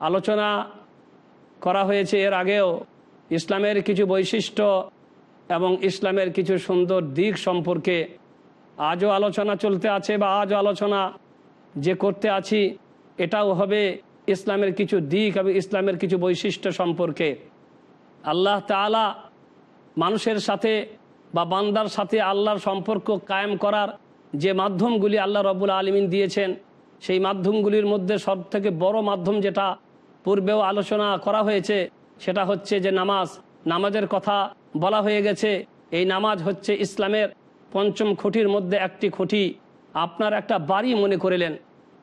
আলোচনা করা হয়েছে এর আগেও। ইসলামের কিছু বৈশিষ্ট্য এবং ইসলামের কিছু সুন্দর দিক সম্পর্কে আজও আলোচনা চলতে আছে বা আজও আলোচনা যে করতে আছি, এটাও হবে ইসলামের কিছু দিক এবং ইসলামের কিছু বৈশিষ্ট্য সম্পর্কে। আল্লাহ তালা মানুষের সাথে বা বান্দার সাথে আল্লাহর সম্পর্ক কায়েম করার যে মাধ্যমগুলি আল্লাহ রবুল আলমিন দিয়েছেন, সেই মাধ্যমগুলির মধ্যে সব থেকে বড় মাধ্যম যেটা পূর্বেও আলোচনা করা হয়েছে, সেটা হচ্ছে যে নামাজ, নামাজের কথা বলা হয়ে গেছে। এই নামাজ হচ্ছে ইসলামের পঞ্চম খুঁটির মধ্যে একটি খুঁটি। আপনার একটা বাড়ি মনে করিলেন।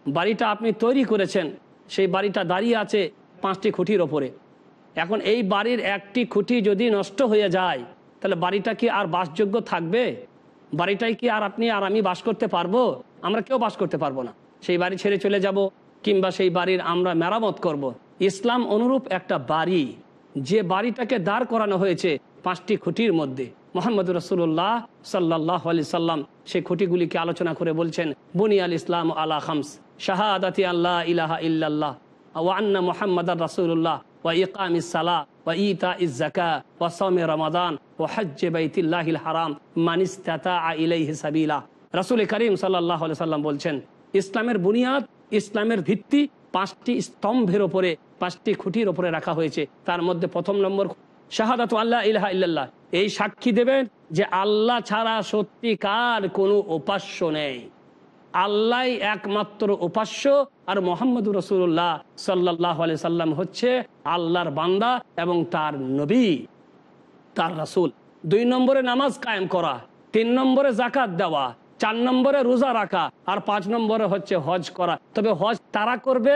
বাড়িটা আপনি তৈরি করেছেন। সেই বাড়িটা দাঁড়িয়ে আছে পাঁচটি খুঁটির ওপরে। এখন এই বাড়ির একটি খুঁটি যদি নষ্ট হয়ে যায়, তাহলে বাড়িটা কি আর বাসযোগ্য থাকবে? বাড়িটাই কি আর আপনি আর আমি বাস করতে পারব? আমরা কেউ বাস করতে পারব না। সেই বাড়ি ছেড়ে চলে যাব, কিংবা সেই বাড়ির আমরা মেরামত করব। ইসলাম অনুরূপ একটা বাড়ি। যে বাড়িটাকে দাঁড় করানো হয়েছে পাঁচটি খুঁটির মধ্যে। মোহাম্মদ রসুল্লাহ সাল্লাহ আলি সাল্লাম সেই খুঁটিগুলিকে আলোচনা করে বলছেন, বুনিয়াল ইসলাম আলা খামস, শাহাদাতি আল্লাহ ইলাহা ইল্লাল্লাহ ওয়ান্না মোহাম্মদ রাসুল্লাহ ওয়া ইকাম ইসালা ওয়া ইতা ইজাকা ওয়া সৌমে রমাদান ও হজ্জ বাইতিল্লাহিল হারাম মানিস্তাতা ইলাইহি সাবিলা। রাসুল করিম সাল্লাহ সাল্লাম বলছেন, ইসলামের বুনিয়াদ, ইসলামের ভিত্তি পাঁচটি স্তম্ভের ওপরে, পাঁচটি খুঁটির ওপরে রাখা হয়েছে। তার মধ্যে প্রথম নম্বর শাহাদাত আল্লাহ ইলাহা ইল্লাল্লাহ। এই সাক্ষী দেবেন যে আল্লাহ ছাড়া সত্যিকার কোনো উপাস্য নেই। আল্লাহ একমাত্র উপাস্য। আর মোহাম্মদ রসুল্লাহ সাল্লাহ আলি সাল্লাম হচ্ছে আল্লাহর বান্দা এবং তার নবী, তার রাসুল। দুই নম্বরে নামাজ কায়েম করা, তিন নম্বরে জাকাত দেওয়া চার নম্বরে রোজা রাখা আর পাঁচ নম্বরে হচ্ছে হজ করা। তবে হজ তারা করবে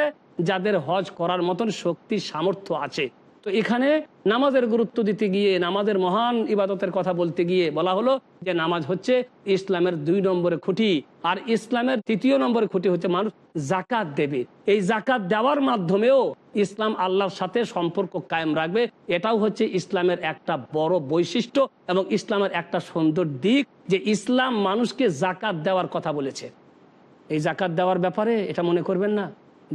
যাদের হজ করার মতন শক্তি, সামর্থ্য আছে। তো এখানে নামাজের গুরুত্ব দিতে গিয়ে, নামাজের মহান ইবাদতের কথা বলতে গিয়ে বলা হলো যে নামাজ হচ্ছে ইসলামের দুই নম্বরে খুঁটি। আর ইসলামের তৃতীয় নম্বরে খুঁটি হচ্ছে মানুষ জাকাত দেবে। এই জাকাত দেওয়ার মাধ্যমেও ইসলাম আল্লাহর সাথে সম্পর্ক কায়েম রাখবে। এটাও হচ্ছে ইসলামের একটা বড় বৈশিষ্ট্য এবং ইসলামের একটা সুন্দর দিক যে ইসলাম মানুষকে জাকাত দেওয়ার কথা বলেছে। এই জাকাত দেওয়ার ব্যাপারে এটা মনে করবেন না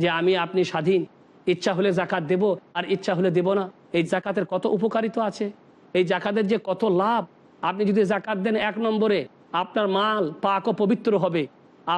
যে আমি, আপনি স্বাধীন। ইচ্ছা হলে জাকাত দেব আর ইচ্ছা হলে দেব না। এই জাকাতের কত উপকারিতা আছে? এই জাকাতের যে কত লাভ? আপনি যদি জাকাত দেন এক নম্বরে, আপনার মাল পাক ও পবিত্র হবে,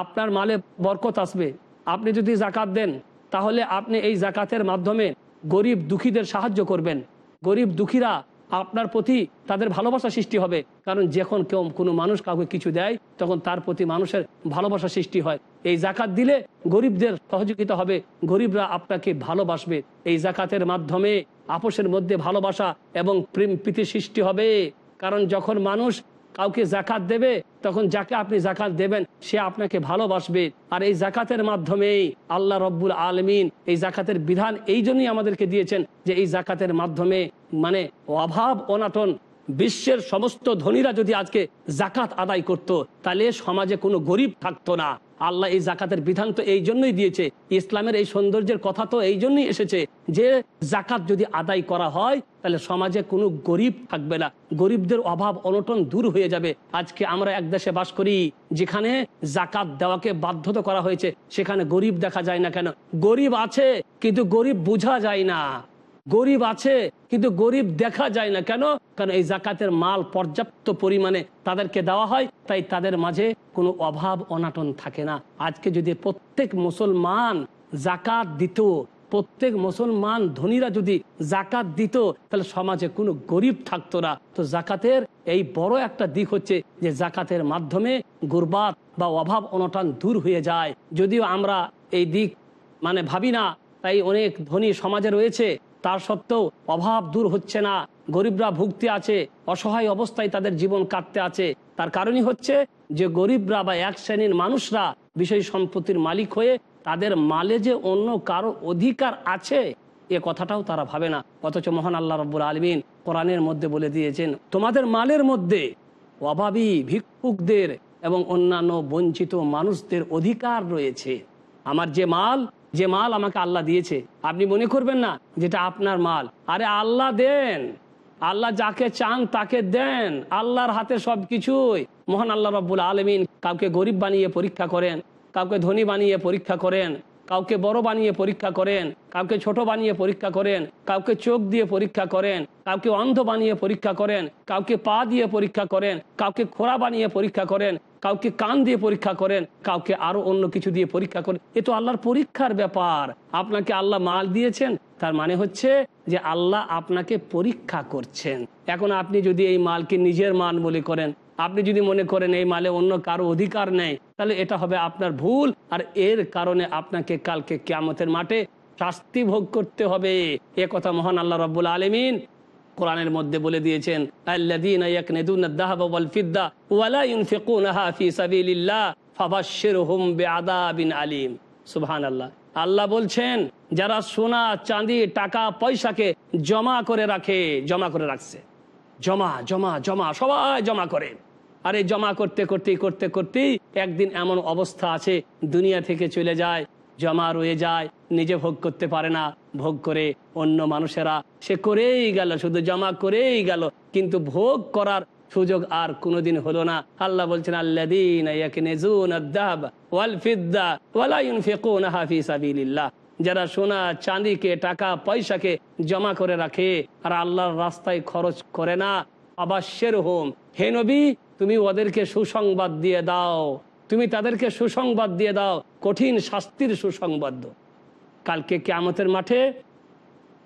আপনার মালে বরকত আসবে। আপনি যদি জাকাত দেন, তাহলে আপনি এই জাকাতের মাধ্যমে গরিব দুঃখীদের সাহায্য করবেন। গরিব দুঃখীরা আপনার প্রতি তাদের ভালোবাসা সৃষ্টি হবে। কারণ যখন কেউ কোনো মানুষ কাউকে কিছু দেয়, তখন তার প্রতি মানুষের ভালোবাসা সৃষ্টি হয়। এই জাকাত দিলে গরিবদের সহযোগিতা হবে। গরিবরা আপনাকে ভালোবাসবে। এই জাকাতের মাধ্যমে আপোষের মধ্যে ভালোবাসা এবং প্রেম প্রীতি সৃষ্টি হবে। কারণ যখন মানুষ কাউকে জাকাত দেবে, তখন যাকে আপনি জাকাত দেবেন, সে আপনাকে ভালোবাসবে। আর এই জাকাতের মাধ্যমেই আল্লাহ রব্বুল আলমিন এই জাকাতের বিধান এই জন্যই আমাদেরকে দিয়েছেন যে এই জাকাতের মাধ্যমে মানে অভাব, অনাটন, বিশ্বের সমস্ত ধনীরা যদি আজকে জাকাত আদায় করত, তাহলে সমাজে কোনো গরিব থাকতো না। আল্লাহ এই জাকাতের বিধান তো এই জন্যই দিয়েছে। ইসলামের এই সৌন্দর্যের কথা তো এই জন্যই এসেছে যে জাকাত যদি আদায় করা হয়, তাহলে সমাজে কোনো গরিব থাকবে না। গরিবদের অভাব অনটন দূর হয়ে যাবে। আজকে আমরা এক দেশে বাস করি, যেখানে জাকাত দেওয়াকে বাধ্যতা করা হয়েছে। সেখানে গরিব দেখা যায় না কেন? গরিব আছে, কিন্তু গরিব বোঝা যায় না। গরিব আছে, কিন্তু গরিব দেখা যায় না। কেন? কারণ এই জাকাতের মাল পর্যাপ্ত পরিমাণে তাদেরকে দেওয়া হয়, তাই তাদের মাঝে কোনো অভাব, অনাটন থাকে না। আজকে যদি প্রত্যেক মুসলমান জাকাত দিত, প্রত্যেক মুসলমান ধনীরা যদি জাকাত দিত, তাহলে সমাজে কোনো গরিব থাকতো না। তো জাকাতের এই বড় একটা দিক হচ্ছে যে জাকাতের মাধ্যমে গুরবাত বা অভাব, অনটন দূর হয়ে যায়। যদিও আমরা এই দিক মানে ভাবি না, তাই অনেক ধনী সমাজে রয়েছে তার সত্ত্বেও অভাব দূর হচ্ছে না। গরিবরা ভুগতে আছে, অসহায় অবস্থায় তাদের জীবন কাটতে আছে। তার কারণই হচ্ছে যে গরিবরা বা এক শ্রেণির মানুষরা বিষয় সম্পত্তির মালিক হয়ে তাদের মালে যে অন্য কারও অধিকার আছে, এ কথাটাও তারা ভাবে না। অথচ মহান আল্লাহ রব্বুল আলমিন কোরআনের মধ্যে বলে দিয়েছেন, তোমাদের মালের মধ্যে অভাবী ভিক্ষুকদের এবং অন্যান্য বঞ্চিত মানুষদের অধিকার রয়েছে। আমার যে মাল যে মাল আমাকে আল্লাহ দিয়েছে। আপনি মনে করবেন না যেটা আপনার মাল। আরে আল্লাহ দেন। আল্লাহ যাকে চান তাকে দেন। আল্লাহর হাতে সব কিছুই মহান আল্লাহ রব্বুল আলমিন কাউকে গরিব বানিয়ে পরীক্ষা করেন, কাউকে ধনী বানিয়ে পরীক্ষা করেন, কাউকে বড় বানিয়ে পরীক্ষা করেন, কাউকে ছোট বানিয়ে পরীক্ষা করেন, কাউকে চোখ দিয়ে পরীক্ষা করেন, কাউকে অন্ধ বানিয়ে পরীক্ষা করেন, কাউকে পা দিয়ে পরীক্ষা করেন, কাউকে খোড়া বানিয়ে পরীক্ষা করেন কাউকে কান দিয়ে পরীক্ষা করেন, কাউকে আরও অন্য কিছু দিয়ে পরীক্ষা করেন। এ তো আল্লাহর পরীক্ষার ব্যাপার। আপনাকে আল্লাহ মাল দিয়েছেন, তার মানে হচ্ছে যে আল্লাহ আপনাকে পরীক্ষা করছেন। এখন আপনি যদি এই মালকে নিজের মান বলে করেন, আপনি যদি মনে করেন এই মালে অন্য কারও অধিকার নেই, তাহলে এটা হবে আপনার ভুল। আর এর কারণে আপনাকে কালকে কেয়ামতের মাঠে শাস্তি ভোগ করতে হবে। এ কথা মহান আল্লাহ রব্বুল আলমিন কোরআনের মধ্যে বলে দিয়েছেন সুবহানাল্লাহ। আল্লাহ বলছেন, যারা সোনা, চাঁদি, টাকা, পয়সাকে জমা করে রাখে, জমা করে রাখছে। জমা জমা জমা, সবাই জমা করে। আরে জমা করতে করতে করতে, করতেই একদিন এমন অবস্থা আছে, দুনিয়া থেকে চলে যায়, জমা রয়ে যায়, নিজে ভোগ করতে পারে না। ভোগ করে অন্য মানুষেরা। সে করেই গেল, শুধু জমা করেই গেল। কিন্তু ভোগ করার সুযোগ আর কোনোদিন হলো না। আল্লাহ বলছেন আল্লাদিন যারা সোনা, চাঁদিকে, টাকা, পয়সাকে জমা করে রাখে, আর আল্লাহর রাস্তায় খরচ করে না। আবাসের হোম। হে নবী, তুমি ওদেরকে সুসংবাদ দিয়ে দাও। তুমি তাদেরকে সুসংবাদ দিয়ে দাও। কঠিন শাস্তির সুসংবাদ। কালকে কেয়ামতের মাঠে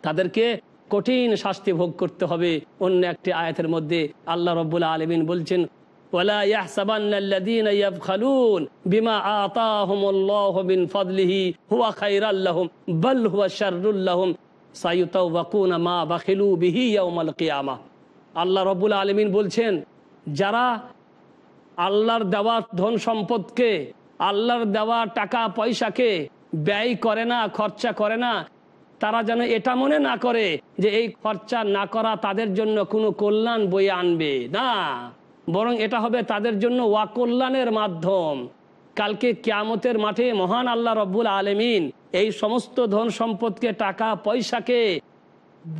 তাদেরকে কঠিন শাস্তি ভোগ করতে হবে। অন্য একটি আয়াতের মধ্যে আল্লাহ রব্বুল আলমিন বলছেন আল্লাহ রবুল আলমিন বলছেন, যারা আল্লাহর দেওয়া ধন সম্পদকে, আল্লাহর দেওয়া টাকা পয়সাকে ব্যয় করে না, খরচা করে না, তারা যেন এটা মনে না করে যে এই খরচা না করা তাদের জন্য কোনো কল্যাণ বয়ে আনবে। না, বরং এটা হবে তাদের জন্য ওয়াকল্যাণের মাধ্যম। কালকে কিয়ামতের মাঠে মহান আল্লাহ রব্বুল আলমিন এই সমস্ত ধন সম্পদকে, টাকা, পয়সাকে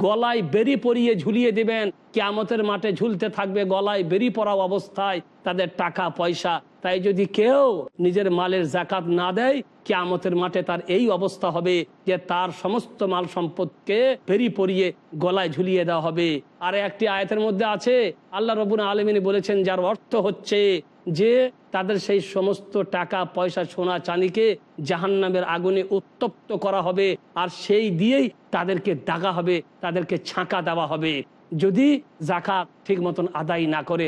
গলায় বেরি পরিয়ে ঝুলিয়ে দিবেন। কেয়ামতের মাঠে ঝুলতে থাকবে গলায় বেরি পড়া অবস্থায় তাদের টাকা, পয়সা তাই যদি কেউ নিজের মালের জাকাত না দেয়, কেয়ামতের মাঠে তার এই অবস্থা হবে যে তার সমস্ত মাল সম্পদকে ফেরি পরিয়ে গলায় ঝুলিয়ে দেওয়া হবে। আর একটি আয়তের মধ্যে আছে, আল্লাহ রবুন আলমিনী বলেছেন, যার অর্থ হচ্ছে যে তাদের সেই সমস্ত টাকা, পয়সা, সোনা চানিকে জাহান্নামের আগুনে উত্তপ্ত করা হবে আর সেই দিয়েই তাদেরকে দাগা হবে, তাদেরকে ছাঁকা দেওয়া হবে। যদি জাকাত ঠিক মতন আদায় না করে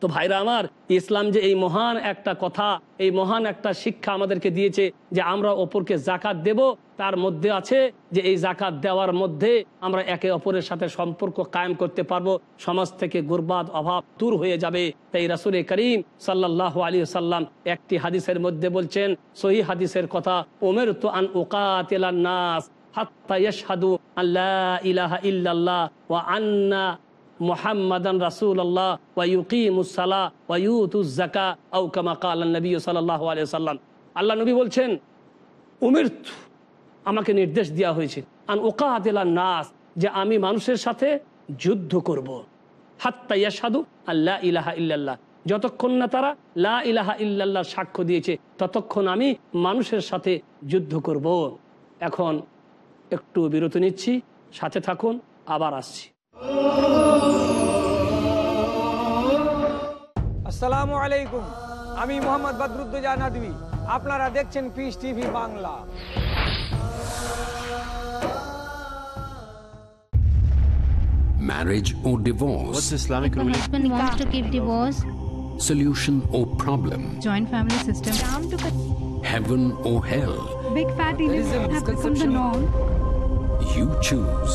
তো ভাইরা আমার, ইসলাম যে এই মহান একটা কথা, এই মহান একটা শিক্ষা আমাদেরকে দিয়েছে যে আমরা অপরকে জাকাত দেব, তার মধ্যে আছে যে এই জাকাত দেওয়ার মধ্যে আমরা একে অপরের সাথে সম্পর্ক কায়েম করতে পারব, সমাজ থেকে গুরবাদ, অভাব দূর হয়ে যাবে। তাই রাসুল করিম সাল্লাহ আলী সাল্লাম একটি হাদিসের মধ্যে বলছেন, সহি হাদিসের কথা ওমের তো আন ওকাত নাস হাত্তা ইয়াশহাদু আল্লাহ ইলাহা ইল্লাল্লাহ ওয়া আন্না মোহাম্মদান রাসুল আল্লাহ ওয়াইকিমুসালা ওয়াইউতুজাকা আউ কামা কাল নবী সাল্লাহ আলিয়া সাল্লাম আল্লাহ নবী বলছেন, উমির আমাকে নির্দেশ দেওয়া হয়েছে, আন ওকাহাতিলা নাস, যে আমি মানুষের সাথে যুদ্ধ করব। হাত্তা ইয়াসাদু আল্লাহ ইলাহা ইল্লাল্লাহ যতক্ষণ না তারা লা ইলাহা ইল্লাল্লাহ সাক্ষ্য দিয়েছে, ততক্ষণ আমি মানুষের সাথে যুদ্ধ করব। এখন একটু বিরতি নিচ্ছি, সাথে থাকুন, আবার আসছি আসসালামু আলাইকুম আমি মোহাম্মদ বদরুদ্দোজা নদী আপনারা দেখছেন peace TV Bangla Marriage or divorce? What's Islamic The ruling? husband wants to keep divorce. Solution or problem? joint family system. Down to Heaven or hell? big fat events a have become the misconception. norm. You choose.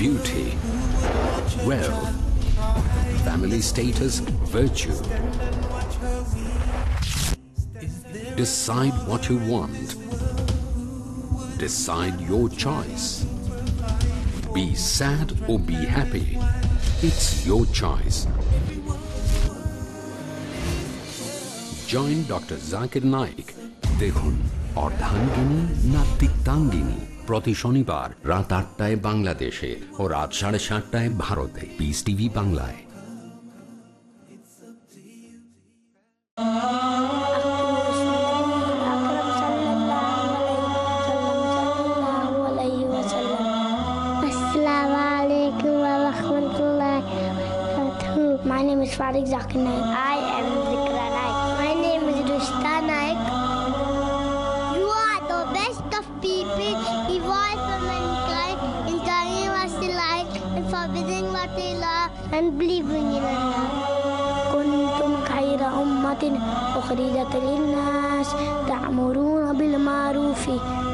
Beauty, wealth, family status, virtue. Decide what you want. Decide your choice. Be sad or be happy. It's your choice. Join doctor Zakir Naik দেখুন অর্ধাঙ্গিনী না তিক্তাঙ্গিনী প্রতি শনিবার রাত আটটায় বাংলাদেশে ও রাত সাড়ে সাতটায় ভারতে। পিস টিভি বাংলায়। My name is أخرجت للناس تأمرون بالمعروف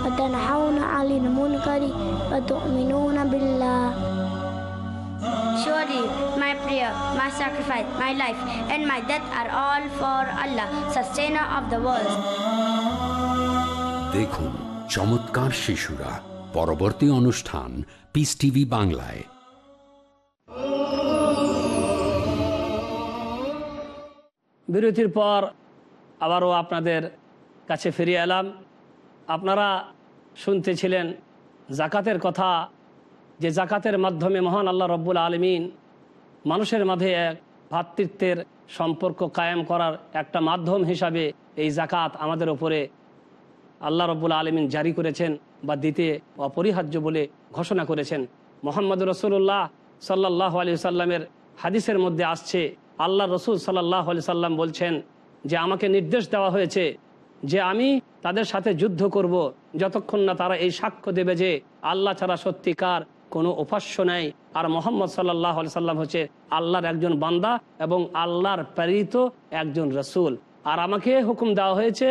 وتنحون عن المنكر وتؤمنون بالله Surely my prayer, my sacrifice, my life, and my death are all for Allah, sustainer of the world. দেখুন চমৎকার শিশুরা পরবর্তী অনুষ্ঠান পিস টিভি বাংলায় বিরতির পর আবারও আপনাদের কাছে ফিরে এলাম। আপনারা শুনতেছিলেন জাকাতের কথা, যে জাকাতের মাধ্যমে মহান আল্লাহ রব্বুল আলমিন মানুষের মাঝে এক ভ্রাতৃত্বের সম্পর্ক কায়েম করার একটা মাধ্যম হিসাবে এই জাকাত আমাদের ওপরে আল্লাহ রব্বুল আলমিন জারি করেছেন বা দিতে অপরিহার্য বলে ঘোষণা করেছেন। মোহাম্মদ রসুল্লাহ সাল্লাহ আলি সাল্লামের হাদিসের মধ্যে আসছে আল্লাহ রসুল সাল্লাহ আলি সাল্লাম বলছেন যে আমাকে নির্দেশ দেওয়া হয়েছে যে আমি তাদের সাথে যুদ্ধ করব, যতক্ষণ না তারা এই সাক্ষ্য দেবে যে আল্লাহ ছাড়া সত্যিকার কোনো উপাস্য নেই। আর মোহাম্মদ সাল্লাহ আলি সাল্লাম হচ্ছে আল্লাহর একজন বান্দা এবং আল্লাহর প্রেরিত একজন রসুল। আর আমাকে হুকুম দেওয়া হয়েছে,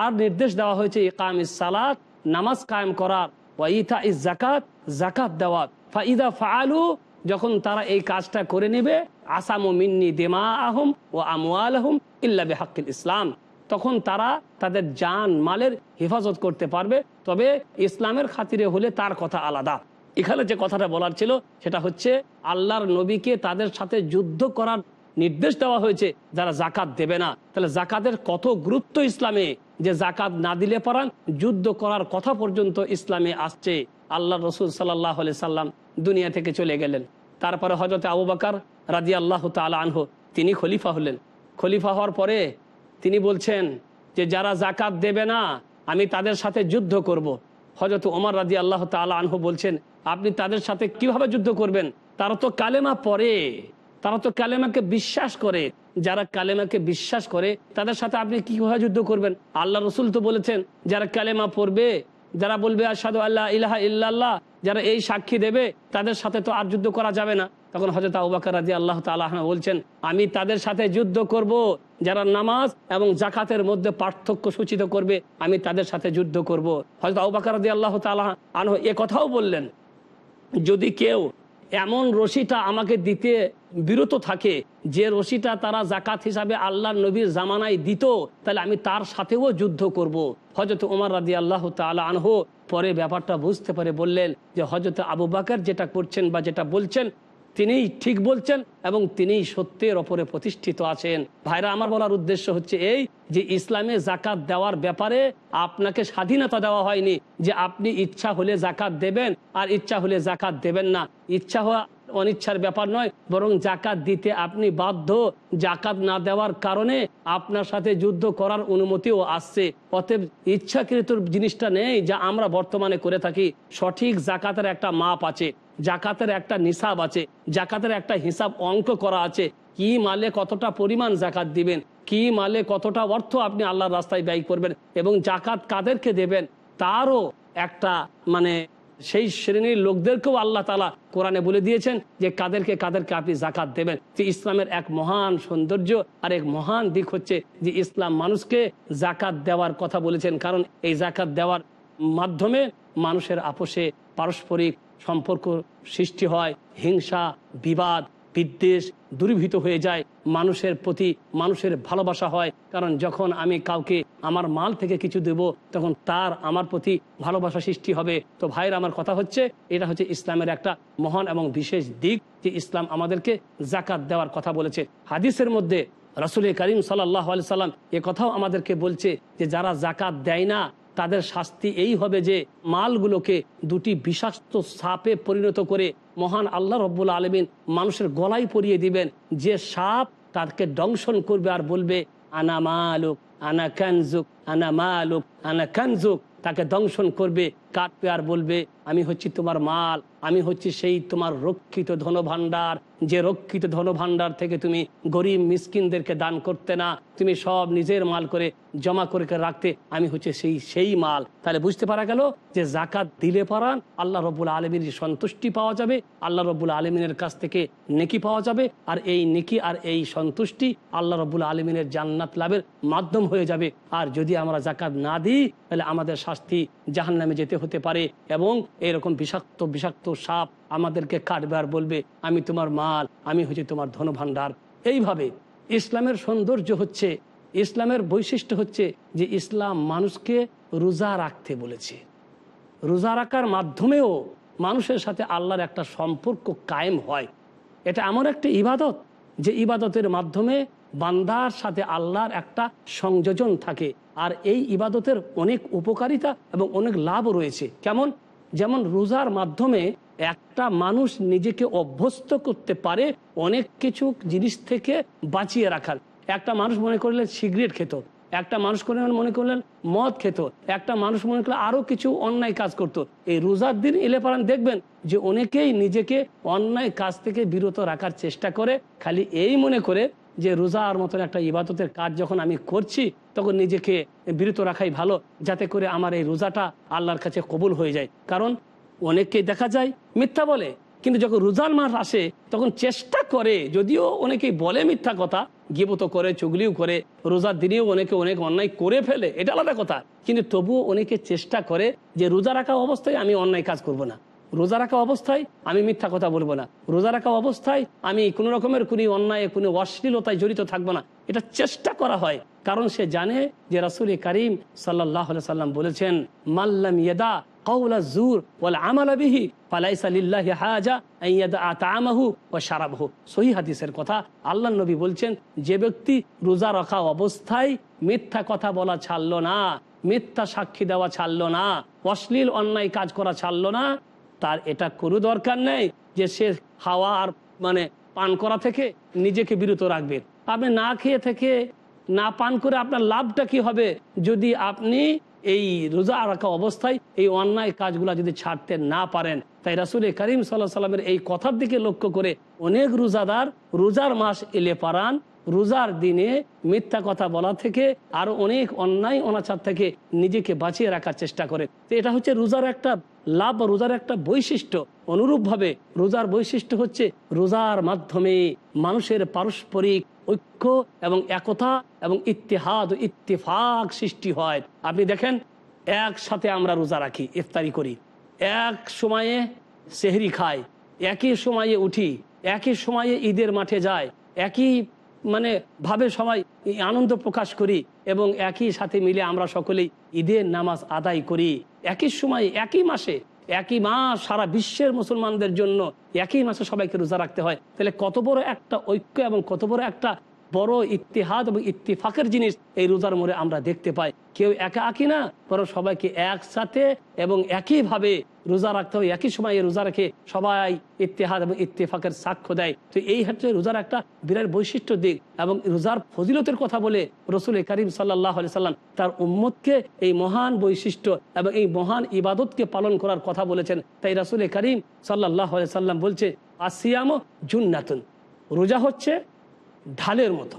আর নির্দেশ দেওয়া হয়েছে ইকাম সালাত, নামাজ কায়েম করার ওয়াইথা ইস জাকাত জাকাত দেওয়াত ফাইদা ফাআলু যখন তারা এই কাজটা করে নেবে, আসামু মিন্নি দেমা আহম ও আমওয়াল আহম ইল্লা বেহাক্কিল ইসলাম। তখন তারা তাদের জান, মালের হেফাজত করতে পারবে, তবে ইসলামের খাতিরে হলে তার কথা আলাদা। এখানে যে কথাটা বলার ছিল, সেটা হচ্ছে আল্লাহর নবীকে তাদের সাথে যুদ্ধ করার নির্দেশ দেওয়া হয়েছে, যারা জাকাত দেবে না। তাহলে জাকাতের কত গুরুত্ব ইসলামে? যে জাকাত না দিলে পারান যুদ্ধ করার কথা পর্যন্ত ইসলামে আসছে। আল্লাহ রসুল সাল্লাহ আলি সাল্লাম দুনিয়া থেকে চলে গেলেন। তারপরে হজরত আবু বাকার রাজি আল্লাহ তালা আনহ, তিনি খলিফা হলেন। খলিফা হওয়ার পরে তিনি বলছেন যে, যারা জাকাত দেবে না, আমি তাদের সাথে যুদ্ধ করব। হজরত ওমর রাজি আল্লাহ তালা আনহু বলছেন, আপনি তাদের সাথে কীভাবে যুদ্ধ করবেন? তারা তো কালেমা পড়ে, তারা তো কালেমাকে বিশ্বাস করে। যারা কালেমাকে বিশ্বাস করে, তাদের সাথে আপনি কীভাবে যুদ্ধ করবেন? আল্লাহ রসুল তো বলেছেন, যারা কালেমা পড়বে যারা বলবে আসাদু আল্লাহ ইলাহা ইল্লাল্লাহ যারা এই সাক্ষী দেবে, তাদের সাথে তো আর যুদ্ধ করা যাবে না। তখন হজরত আবাকার রাজি আল্লাহ তালাহ বলছেন, আমি তাদের সাথে যুদ্ধ করব, যারা নামাজ এবং জাকাতের মধ্যে পার্থক্য সূচিত করবে, আমি তাদের সাথে যুদ্ধ করব। হজরত আবাকার রাজি আল্লাহ তালাহ আনহ এ কথাও বললেন, যদি কেউ এমন রশিটা আমাকে দিতে বিরত থাকে, যে রশিটা তারা জাকাত হিসাবে আল্লাহ নবীর জামানায় দিত, তাহলে আমি তার সাথেও যুদ্ধ করব। হজরত উমার রাজি আল্লাহ তালা আনহ পরে ব্যাপারটা বুঝতে পারে, বললেন যে হজরত আবু বাকর যেটা করছেন বা যেটা বলছেন, তিনিই ঠিক বলছেন এবং তিনিই সত্যের ওপরে প্রতিষ্ঠিত আছেন ভাইরা, আমার বলার উদ্দেশ্য হচ্ছে এই যে ইসলামে জাকাত দেওয়ার ব্যাপারে আপনাকে স্বাধীনতা দেওয়া হয়নি যে আপনি ইচ্ছা হলে জাকাত দেবেন আর ইচ্ছা হলে জাকাত দেবেন না ইচ্ছা হওয়া অনিচ্ছার ব্যাপার নয়, বরং জাকাত দিতে আপনি বাধ্য। জাকাত না দেওয়ার কারণে আপনার সাথে যুদ্ধ করার অনুমতিও আসছে। অতএব ইচ্ছাকৃত জিনিসটা নেই যা আমরা বর্তমানে করে থাকি। সঠিক জাকাতের একটা মাপ আছে, জাকাতের একটা নিসাব আছে, জাকাতের একটা হিসাব অঙ্ক করা আছে। কি মালে কতটা পরিমাণ জাকাত দিবেন, কি মালে কতটা অর্থ আপনি আল্লাহর রাস্তায় ব্যয় করবেন এবং জাকাত কাদেরকে দেবেন, তারও একটা মানে সেই শ্রেণির লোকদেরকেও আল্লাহ তালা কোরআনে বলে দিয়েছেন যে কাদেরকে কাদেরকে আপনি জাকাত দেবেন। যে ইসলামের এক মহান সৌন্দর্য আর এক মহান দিক হচ্ছে যে ইসলাম মানুষকে জাকাত দেওয়ার কথা বলেছেন। কারণ এই জাকাত দেওয়ার মাধ্যমে মানুষের আপোষে পারস্পরিক সম্পর্ক সৃষ্টি হয়, হিংসা, বিবাদ বিদ্বেষ দূরীভূত হয়ে যায়, মানুষের প্রতি মানুষের ভালোবাসা হয়। কারণ যখন আমি কাউকে আমার মাল থেকে কিছু দেব, তখন তার আমার প্রতি ভালোবাসা সৃষ্টি হবে। তো ভাইয়ের আমার কথা হচ্ছে, এটা হচ্ছে ইসলামের একটা মহান এবং বিশেষ দিক যে ইসলাম আমাদেরকে জাকাত দেওয়ার কথা বলেছে। হাদিসের মধ্যে রসুল করিম সাল্লাহ আলি সাল্লাম এ কথাও আমাদেরকে বলছে যে যারা জাকাত দেয় না তাদের শাস্তি এই হবে যে মালগুলোকে দুটি বিষাক্ত সাপে পরিণত করে মহান আল্লাহ রব্বুল আলমিন মানুষের গলায় পরিয়ে দিবেন। যে সাপ তাকে দংশন করবে আর বলবে, আনা মালুক, আনা কানজুক, আনা মালুক, আনা কানজুক। তাকে দংশন করবে কাটবে আর বলবে, আমি হচ্ছি তোমার মাল, আমি হচ্ছি সেই তোমার রক্ষিত ধন ধনভাণ্ডার। যে রক্ষিত ধনভাণ্ডার থেকে তুমি গরিব মিসকিনদেরকে দান করতে না, তুমি সব নিজের মাল করে জমা করে রাখতে, আমি হচ্ছে সেই সেই মাল। তাহলে বুঝতে পারা গেল যে জাকাত দিলে পারান আল্লাহ রবুল আলমীর সন্তুষ্টি পাওয়া যাবে, আল্লাহ রবুল আলমিনের কাছ থেকে নেকি পাওয়া যাবে, আর এই নেকি আর এই সন্তুষ্টি আল্লাহ রবুল আলমিনের জান্নাত লাভের মাধ্যম হয়ে যাবে। আর যদি আমরা জাকাত না দিই, তাহলে আমাদের শাস্তি জাহান নামে যেতে হতে পারে এবং এরকম বিষাক্ত বিষাক্ত সাপ আমাদেরকে কাটবে আর বলবে, আমি তোমার মাল, আমি হচ্ছে তোমার ধনভাণ্ডার। এইভাবে ইসলামের সৌন্দর্য হচ্ছে, ইসলামের বৈশিষ্ট্য হচ্ছে যে ইসলাম মানুষকে রোজা রাখতে বলেছে। রোজা রাখার মাধ্যমেও মানুষের সাথে আল্লাহর একটা সম্পর্ক কায়েম হয়। এটা এমন একটা ইবাদত যে ইবাদতের মাধ্যমে বান্দার সাথে আল্লাহর একটা সংযোজন থাকে। আর এই ইবাদতের অনেক উপকারিতা এবং অনেক লাভ রয়েছে। কেমন? যেমন রোজার মাধ্যমে একটা মানুষ নিজেকে অভ্যস্ত করতে পারে অনেক কিছু জিনিস থেকে বাঁচিয়ে রাখার। একটা মানুষ মনে করলেন সিগারেট খেত, একটা মানুষ করে মনে করলেন মদ খেত, একটা মানুষ মনে করলে আরও কিছু অন্যায় কাজ করত। এই রোজার দিন এলে পারান দেখবেন যে অনেকেই নিজেকে অন্যায় কাজ থেকে বিরত রাখার চেষ্টা করে, খালি এই মনে করে যে রোজার মতন একটা ইবাদতের কাজ যখন আমি করছি, তখন নিজেকে বিরত রাখাই ভালো, যাতে করে আমার এই রোজাটা আল্লাহর কাছে কবুল হয়ে যায়। কারণ অনেককে দেখা যায় মিথ্যা বলে, কিন্তু যখন রোজার মাস আসে, তখন চেষ্টা করে, যদিও অনেকেই বলে মিথ্যা কথা, গিবত করে, চুগলিও করে, রোজার দিনেও অনেকে অনেক অন্যায় করে ফেলে, এটা আলাদা কথা। কিন্তু তবুও অনেকে চেষ্টা করে যে রোজা রাখা অবস্থায় আমি অন্যায় কাজ করব না। রোজা রাখা অবস্থায় আমি মিথ্যা কথা বলব না। রোজা রাখা অবস্থায় আমি কোনো রকমের কোনো অন্যায়, কোনো অশ্লীলতায় জড়িত থাকব না। এটা চেষ্টা করা হয়। কারণ সে জানে যে রাসুল করিম সাল্লাহ সাল্লাম বলেছেন মাল্লাম ইয়েদা কৌলা জুর ওয়াল আমালা বিহি, ফালাইসা হাজা আইয়াদা আতামাহু ওয়া শারাবহু। সহি কথা আল্লাহ নবী বলছেন, যে ব্যক্তি রোজা রাখা অবস্থায় মিথ্যা কথা বলা ছাড়লো না, মিথ্যা সাক্ষী দেওয়া ছাড়লো না, অশ্লীল অন্যায় কাজ করা ছাড়লো না তার এটা কোনো দরকার নেই যে সে হাওয়া আর মানে পান করা থেকে নিজেকে বিরত রাখবে। আপনি না খেয়ে থেকে না পান করে আপনার লাভটা কি হবে? যদি আপনি এই রোজা রাখা অবস্থায় এই অন্যায় কাজগুলা যদি ছাড়তে না পারেন, তাই রাসুল করিম সাল্লাহ সাল্লামের এই কথার দিকে লক্ষ্য করে অনেক রোজাদার রোজার মাস এলে পারান রোজার দিনে মিথ্যা কথা বলা থেকে আরও অনেক অন্যায় অনাচার থেকে নিজেকে বাঁচিয়ে রাখার চেষ্টা করে। তো এটা হচ্ছে রোজার একটা লাভ বা রোজার একটা বৈশিষ্ট্য। অনুরূপভাবে রোজার বৈশিষ্ট্য হচ্ছে রোজার মাধ্যমে মানুষের পারস্পরিক ঐক্য এবং একতা এবং ইতিহাদ ইত্তেফাক সৃষ্টি হয়। আপনি দেখেন, একসাথে আমরা রোজা রাখি, ইফতারি করি। এক সময়ে সেহরি খাই, একই সময়ে উঠি, একই সময়ে ঈদের মাঠে যায় একই মানে ভাবে সবাই আনন্দ প্রকাশ করি এবং একই সাথে মিলে আমরা সকলেই ঈদের নামাজ আদায় করি। একই সময়, একই মাসে, একই মাস সারা বিশ্বের মুসলমানদের জন্য একই মাসে সবাইকে রোজা রাখতে হয়। তাহলে কত বড় একটা ঐক্য এবং কত বড় একটা বড় ইতিহাদ এবং ইত্তিফাকের জিনিস এই রোজার মোড়ে আমরা দেখতে পাই। কেউ একা আঁকি না, বরং সবাইকে একসাথে এবং একইভাবে রোজা রাখতে হয়, একই সময় এই রোজা রেখে সবাই ইতিহাদ এবং ইত্তেফাকের সাক্ষ্য দেয়। তো এই হচ্ছে রোজার একটা বিরাট বৈশিষ্ট্য দিক এবং রোজার ফজিলতের কথা বলে রসুল করিম সাল্লাহ সাল্লাম তার উম্মতকে এই মহান বৈশিষ্ট্য এবং এই মহান ইবাদতকে পালন করার কথা বলেছেন। তাই রসুল করিম সাল্লাহ সাল্লাম বলছে আসিয়াম জুন্নাতুন। রোজা হচ্ছে ঢালের মতো।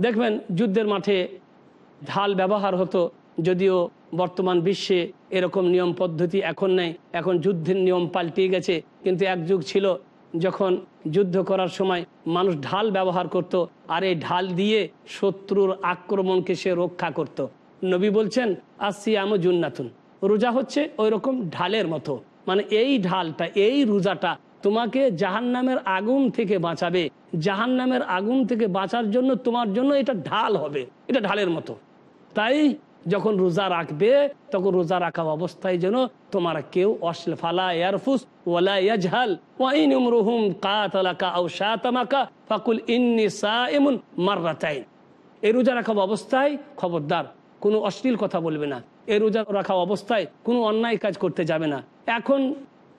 দেখবেন যুদ্ধের মাঠে ঢাল ব্যবহার হতো, যদিও বর্তমান বিশ্বে এরকম নিয়ম পদ্ধতি এখন নেই। এখন যুদ্ধের নিয়ম পাল্টে গেছে। কিন্তু এক যুগ ছিল যখন যুদ্ধ করার সময় মানুষ ঢাল ব্যবহার করত আর এই ঢাল দিয়ে শত্রুর আক্রমণকে সে রক্ষা করত। নবী বলছেন, আসিয়াম জুন্নাতুন। রোজা হচ্ছে ওই রকম ঢালের মতো। মানে এই ঢালটা, এই রোজাটা তোমাকে জাহান্নামের আগুন থেকে বাঁচাবে। জাহান্নামের আগুন থেকে বাঁচার জন্য, তোমার জন্য এটা ঢাল হবে, এটা ঢালের মতো। তাই যখন রোজা রাখবে, তখন রোজা রাখা অবস্থায় যেন তোমার কেউ অশ্ল, ফালা ফাকুল ইন্নি রোজা রাখা অবস্থায়, খবরদার, কোনো অশ্লীল কথা বলবে না। এই রোজা রাখা অবস্থায় কোনো অন্যায় কাজ করতে যাবে না। এখন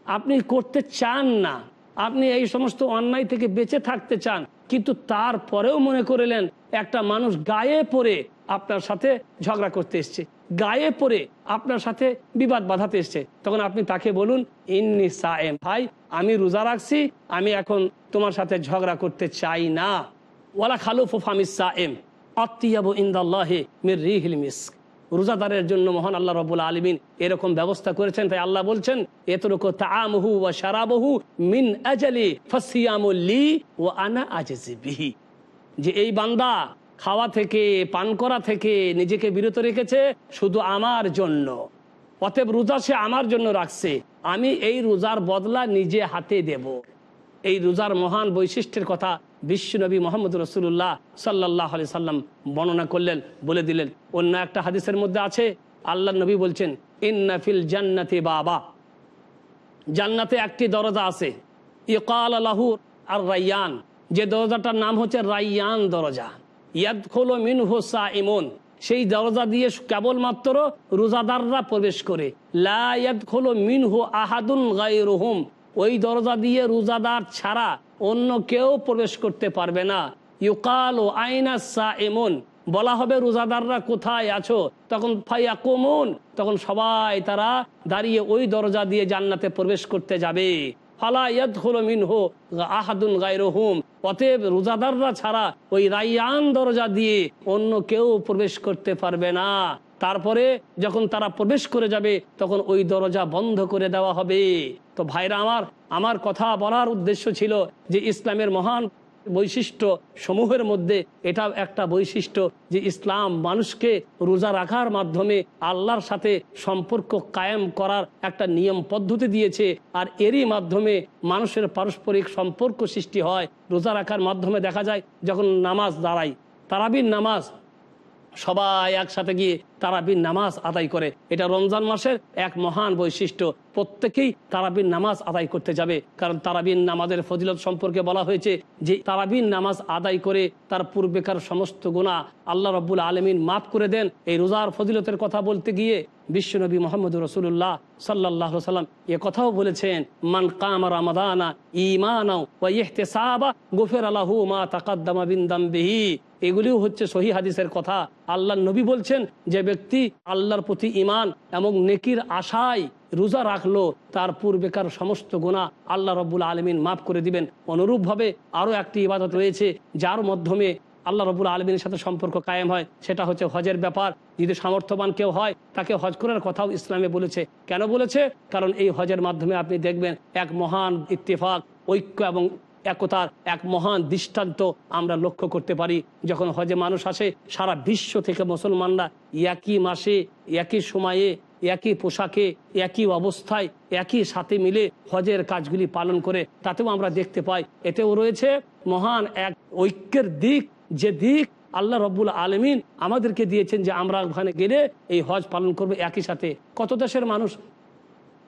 আপনি করতে চান না আপনি এই সমস্ত অন্যায় থেকে বেঁচে থাকতে চান, কিন্তু তারপরেও মনে করলেন একটা মানুষ গায়ে পড়ে আপনার সাথে ঝগড়া করতে এসছে, গায়ে পড়ে আপনার সাথে বিবাদ বাঁধাতে এসছে। তখন আপনি তাকে বলুন, ইন্নি সায়েম, ভাই, আমি রোজা রাখছি, আমি এখন তোমার সাথে ঝগড়া করতে চাই না। ওয়ালা খালুফ ফামিস সায়েম আত্মিয়াবু ইন্দাল্লাহে মির রিহিল মিস্ক। রোজাদারের জন্য মহান আল্লাহ রবুল আলমিন এরকম ব্যবস্থা করেছেন। তাই আল্লাহ বলছেন এতরকু তামহু ও সারাবহু মিন আজালি ফসিয়ামুল্লি ও আনা আজেজি বিহি। যে এই বান্দা খাওয়া থেকে, পান করা থেকে নিজেকে বিরত রেখেছে শুধু আমার জন্য। অতএব রোজা সে আমার জন্য রাখছে। আমি এই রোজার বদলা নিজে হাতে দেব। এই রোজার মহান বৈশিষ্ট্যের কথা বিশ্বনবী মোহাম্মদ রসুল্লাহ সাল্লাহ আলি সাল্লাম বর্ণনা করলেন, বলে দিলেন, অন্য একটা হাদিসের মধ্যে আছে আল্লাহ নবী বলছেন ইন্নাফিল জান্নাতি বাবা। জান্নাতে একটি দরজা আছে, ইকাল আলাহু আর রাইয়ান। যে দরজাটার নাম হচ্ছে রাইয়ান দরজা। ইয়াদ খোলো মিন হোসা ইমন সেই দরজা দিয়ে কেবলমাত্র রোজাদাররা প্রবেশ করে। লা ইয়াদ খোলো মিন হো আহাদুন গাই রহুম ওই দরজা দিয়ে রোজাদার ছাড়া অন্য কেউ প্রবেশ করতে পারবে না। ইউকাল ও আইনা সা এমন বলা হবে রোজাদাররা কোথায় আছো? তখন ফাইয়া কোমন তখন সবাই তারা দাঁড়িয়ে ওই দরজা দিয়ে জান্নাতে প্রবেশ করতে যাবে। আহাদুন অতএব রোজাদাররা ছাড়া ওই রাইয়ান দরজা দিয়ে অন্য কেউ প্রবেশ করতে পারবে না। তারপরে যখন তারা প্রবেশ করে যাবে, তখন ওই দরজা বন্ধ করে দেওয়া হবে। তো ভাইরা আমার আমার কথা বলার উদ্দেশ্য ছিল যে ইসলামের মহান বৈশিষ্ট্য সমূহের মধ্যে এটাও একটা বৈশিষ্ট্য যে ইসলাম মানুষকে রোজা রাখার মাধ্যমে আল্লাহর সাথে সম্পর্ক কায়েম করার একটা নিয়ম পদ্ধতি দিয়েছে, আর এরই মাধ্যমে মানুষের পারস্পরিক সম্পর্ক সৃষ্টি হয়। রোজা রাখার মাধ্যমে দেখা যায় যখন নামাজ দাঁড়ায়, তারাবির নামাজ সবাই একসাথে গিয়ে তারাবির নামাজ আদায় করে। এটা রমজান মাসের এক মহান বৈশিষ্ট্য। প্রত্যেকেই তারাবির নামাজ আদায় করতে যাবে। কারণ তারাবির নামাজের ফজিলত সম্পর্কে বলা হয়েছে যে, তারাবির নামাজ আদায় করে তার পূর্বেকার সমস্ত গুণা আল্লাহ রব্বুল আলমিন মাফ করে দেন। এই রোজার ফজিলতের কথা বলতে গিয়ে বিশ্বনবী মোহাম্মদ রসুল্লাহ সাল্লাহ সাল্লাম এ কথাও বলেছেন, মান কাম রামাদানা ইমানাও ওয়া ইহতিসাবা গুফির আলাহু মা তাকাদ্দামা বিন দামবিহি। এগুলিও হচ্ছে সহি হাদিসের কথা। আল্লাহ নবী বলছেন যে ব্যক্তি আল্লাহর প্রতি ইমান এবং নেকির আশায় রোজা রাখল, তার পূর্বেকার সমস্ত গুণা আল্লাহ রব্বুল আলমিন মাফ করে দিবেন। অনুরূপভাবে আরও একটি ইবাদত রয়েছে, যার মাধ্যমে আল্লাহ রবুল আলমিনের সাথে সম্পর্ক কায়েম হয়। সেটা হচ্ছে হজের ব্যাপার। যদি সামর্থ্যবান কেউ হয়, তাকে হজ করার কথাও ইসলামে বলেছে। কেন বলেছে? কারণ এই হজের মাধ্যমে আপনি দেখবেন এক মহান ইত্তেফাক, ঐক্য এবং একতার এক মহান দৃষ্টান্ত আমরা লক্ষ্য করতে পারি। যখন হজে মানুষ আসে, সারা বিশ্ব থেকে মুসলমানরা একই মাসে, একই সময়ে, একই পোশাকে, একই অবস্থায়, একই সাথে মিলে হজের কাজগুলি পালন করে। তাতেও আমরা দেখতে পাই, এতেও রয়েছে মহান এক ঐক্যের দিক। যে দিক আল্লাহ রব্বুল আলমিন আমাদেরকে দিয়েছেন যে আমরা ওখানে গেলে এই হজ পালন করব একই সাথে। কত দেশের মানুষ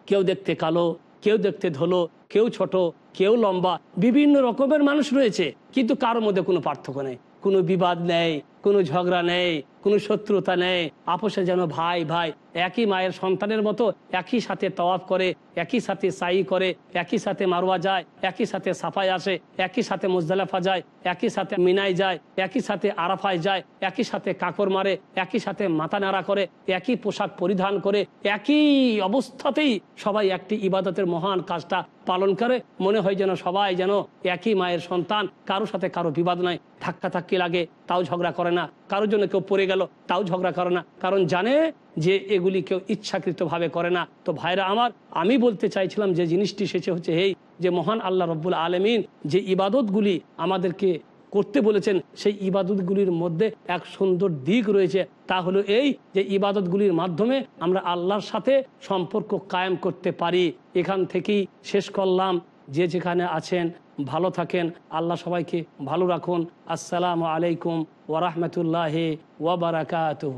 কেউ দেখতে কালো কেউ দেখতে ধলো, কেউ ছোট, কেউ লম্বা, বিভিন্ন রকমের মানুষ রয়েছে, কিন্তু কারোর মধ্যে কোনো পার্থক্য নেই। কোনো বিবাদ নেই, কোনো ঝগড়া নেই কোনো শত্রুতা নেই। আপোষে যেন ভাই ভাই একই মায়ের সন্তানের মতো একই সাথে তওয়াফ করে, একই সাথে সাই করে, একই সাথে মারোয়া যায়, একই সাথে সাফাই আসে, একই সাথে মুজদালাফা যায়, একই সাথে মিনাই যায়, একই সাথে আরাফায় যায়, একই সাথে কাকর মারে, একই সাথে মাথা নাড়া করে, একই পোশাক পরিধান করে, একই অবস্থাতেই সবাই একটি ইবাদতের মহান কাজটা পালন করে। মনে হয় যেন সবাই যেন একই মায়ের সন্তান কারোর সাথে কারও বিবাদ নাই ধাক্কা ধাক্কি লাগে, তাও ঝগড়া করে না, কারোর জন্য কেউ পড়ে গেল, তাও ঝগড়া করে না। কারণ জানে যে এগুলি কেউ ইচ্ছাকৃতভাবে করে না। তো ভাইরা আমার, আমি বলতে চাইছিলাম যে জিনিসটি সেচে হচ্ছে এই যে মহান আল্লাহ রব্বুল আলমিন যে ইবাদতগুলি আমাদেরকে করতে বলেছেন, সেই ইবাদতগুলির মধ্যে এক সুন্দর দিক রয়েছে। তা হলো এই যে ইবাদতগুলির মাধ্যমে আমরা আল্লাহর সাথে সম্পর্ক কায়েম করতে পারি। এখান থেকেই শেষ করলাম। যে যেখানে আছেন ভালো থাকেন। আল্লাহ সবাইকে ভালো রাখুন। আসসালামু আলাইকুম ওরহমতুল্লাহ ওবরাকাতুহ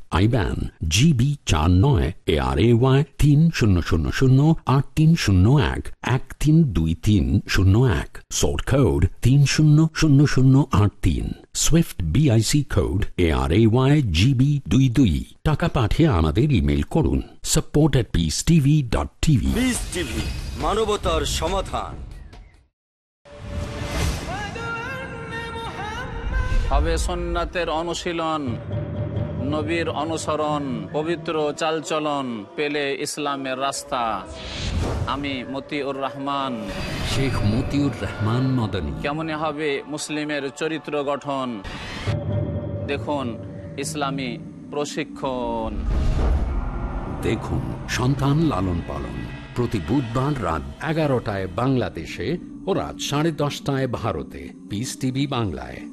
আইব্যান জিবি চার নয় এ আর এ ওয়াই তিন শূন্য শূন্য শূন্য আট তিন শূন্য এক এক তিন দুই তিন শূন্য এক সোর্ট কোড তিন শূন্য শূন্য শূন্য আট তিন SWIFT BIC code A R A Y GB দুই দুই। টাকা পাঠিয়ে আমাদের ইমেল করুন support at peace TV dot TV মানবতার সমাধান। হবে সোননাথের অনুশীলন। নবীর অনুসরণ পবিত্র চালচলন পেলে ইসলামের রাস্তা। আমি মতিউর রহমান। শেখ মতিউর রহমান মদনী। কেমনে হবে মুসলিমের চরিত্র গঠন? দেখুন ইসলামী প্রশিক্ষণ। দেখুন সন্তান লালন পালন। প্রতি বুধবার রাত এগারোটায় বাংলাদেশে ও রাত সাড়ে দশটায় ভারতে। পিস টিভি বাংলায়।